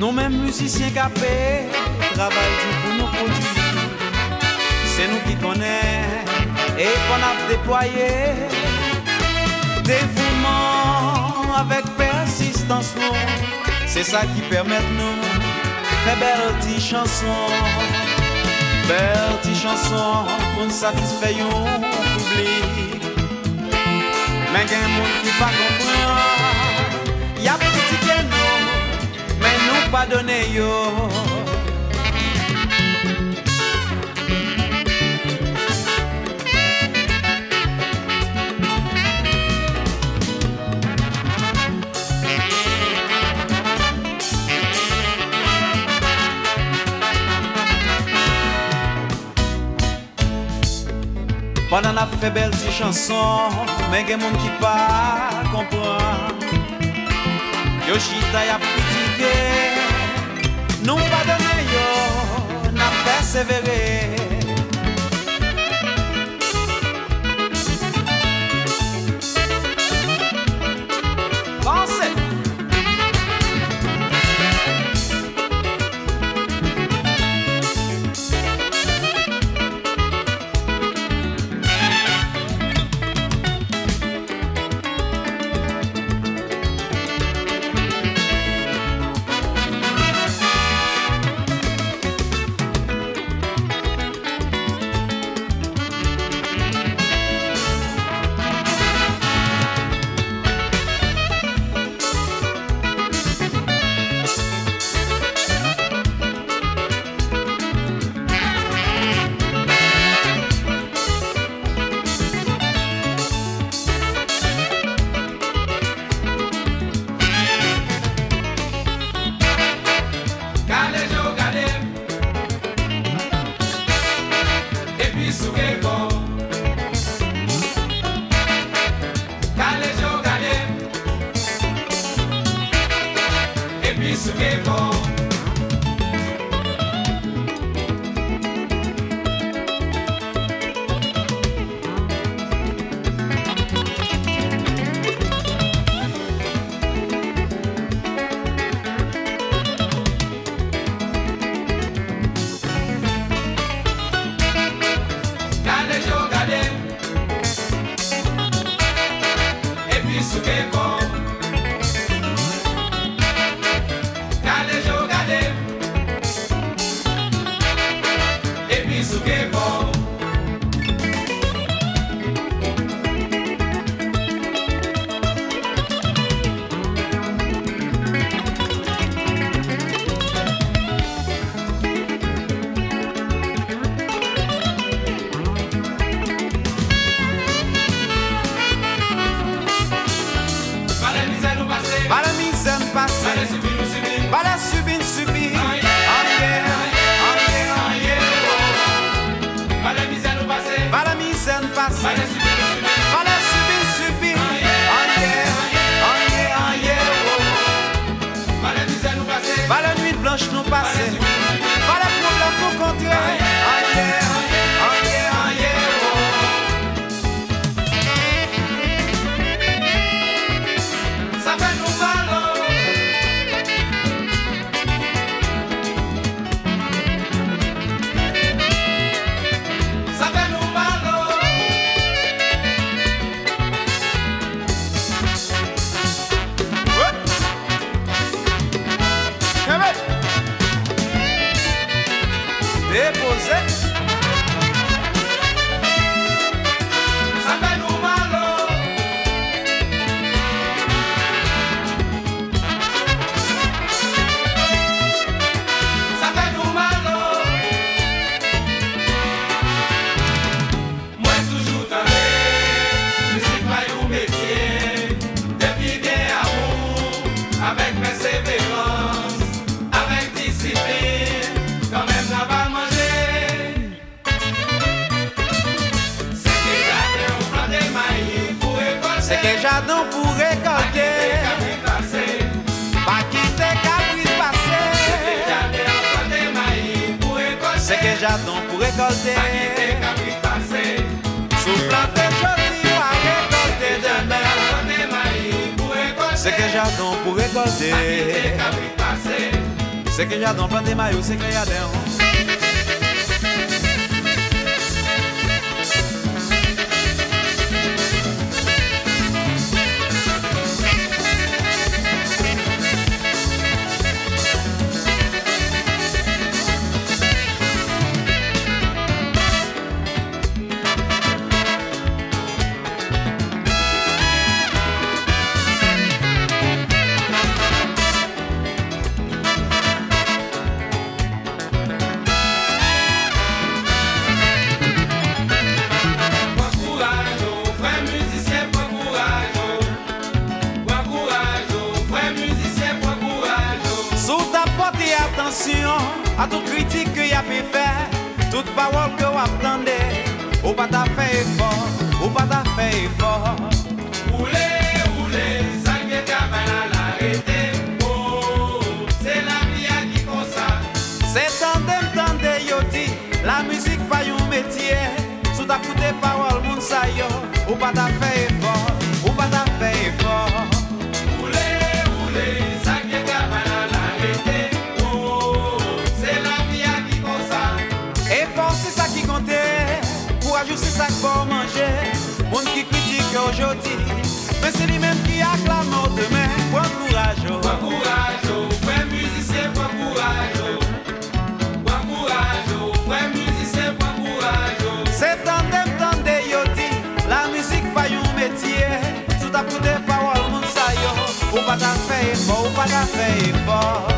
Nous-mêmes musiciens capés, travaillons pour nous produire. C'est nous qui connaissons et qu'on a déployé. Dévouement avec persistance, c'est ça qui permet nous faire belles chansons. Belles petites chansons pour nous satisfaire. Mais il y a un monde qui pas comprend. Il y a petit nous, donné yo. Pendant la fait belle petite chanson, mais il y a monde qui pas comprend. Yo chita Nou pa dene yo, nan persevere Sou ke bo Isso que é bom. yeah. jadon pou rekolte Panyete kapri pase. Sou plante jodi ou a rekolte Jadon plante mayi pou rekolte Seke jadon pou rekolte Panyete kapri pase. Seke jadon plante mayi ou seke jadon attention à toute critique que y a pu faire, toute parole que vous attendez. Ou pas ta fait fort, ou pas ta fait fort. jodi. Men se li men ki ak la mor demen Pon kouraj yo Pon kouraj yo, fwe muzise pon kouraj yo Pon kouraj yo, fwe muzise pon kouraj yo Se tan dem tan de yo di La mizik fay yon metye Sou tap koute pawal moun sayo Ou pa ta fey fo, ou pa ta fey fo